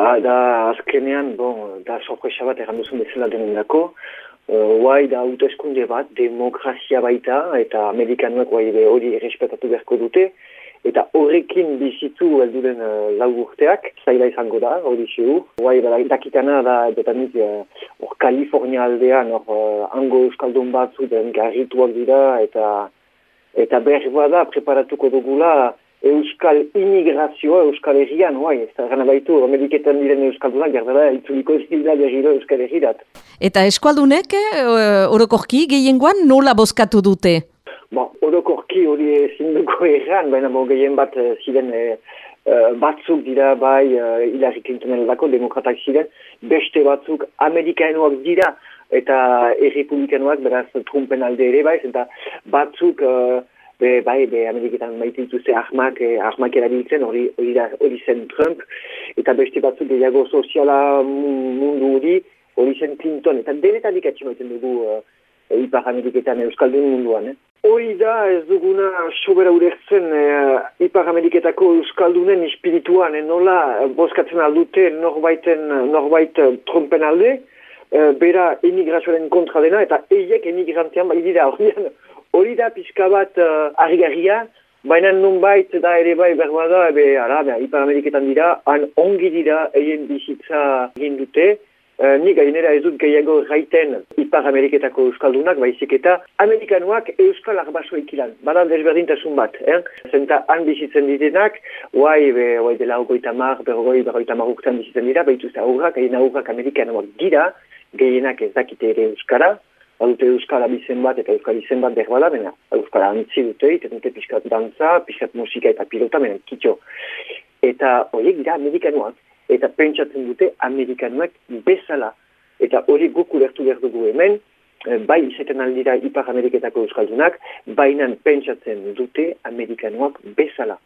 Ba, da azkenean, bon, da sorpresa bat erran duzun bezala denen dako, uh, da autoeskunde bat, demokrazia baita, eta amerikanuak guai hori respetatu beharko dute, eta horrekin bizitu helduren uh, lau urteak, zaila izango da, hori ziu. Guai, bada, dakitana da, eta nik, uh, hor Kalifornia aldean, hor uh, ango euskaldun batzu, den garrituak dira, eta eta behar bada preparatuko dugula, Euskal imigrazioa Euskal Herrian, bai, ez da gana baitu, Ameriketan diren Euskaldunak, gerdara, itzuliko zilda berriro Euskal Herriat. Eta eskualdunek, uh, orokorki, gehiengoan nola bozkatu dute? Ba, orokorki hori zinduko erran, baina bo gehien bat eh, ziren e, batzuk dira bai uh, Hillary Clintonen lako, demokratak ziren, beste batzuk Amerikanoak dira, eta errepublikanoak, beraz, Trumpen alde ere bai, eta batzuk be, bai, be, Ameriketan maite dituzte ahmak, eh, ahmak erabiltzen, hori, hori, hori zen Trump, eta beste batzuk gehiago soziala mundu hori, hori zen Clinton, eta denetatik atximaiten dugu uh, Ipar Ameriketan Euskaldun munduan, eh? Hori da ez duguna sobera urertzen uh, Ipar Ameriketako Euskaldunen espirituan, eh, nola boskatzen aldute norbaiten, norbait Trumpen alde, uh, bera emigrazioaren kontra dena, eta eiek emigrantean bai dira horian, hori da pixka bat uh, argarria, baina nun bait da ere bai berba da, ebe, ara, beha, Ipar Ameriketan dira, han ongi dira egin bizitza egin dute, uh, ni gainera ez dut gehiago gaiten Ipar Ameriketako Euskaldunak, baizik eta Amerikanuak Euskal Arbaso ikilan, badan desberdintasun bat, eh? zenta han bizitzen ditenak, guai, be, guai dela ogoita mar, bergoi, bergoita mar urtean bizitzen dira, baituz aurrak, egin aurrak Amerikanuak dira, gehienak ez dakite ere Euskara, badute Euskara bizen bat eta Euskara izen bat berbala, bena Euskara antzi dute, eta dute pixkat dantza, pixkat musika eta pilota, bena kitxo. Eta horiek dira Amerikanuak, eta pentsatzen dute Amerikanuak bezala. Eta hori guk ulertu behar dugu hemen, eh, bai izaten aldira Ipar Ameriketako Euskaldunak, baina pentsatzen dute Amerikanuak bezala.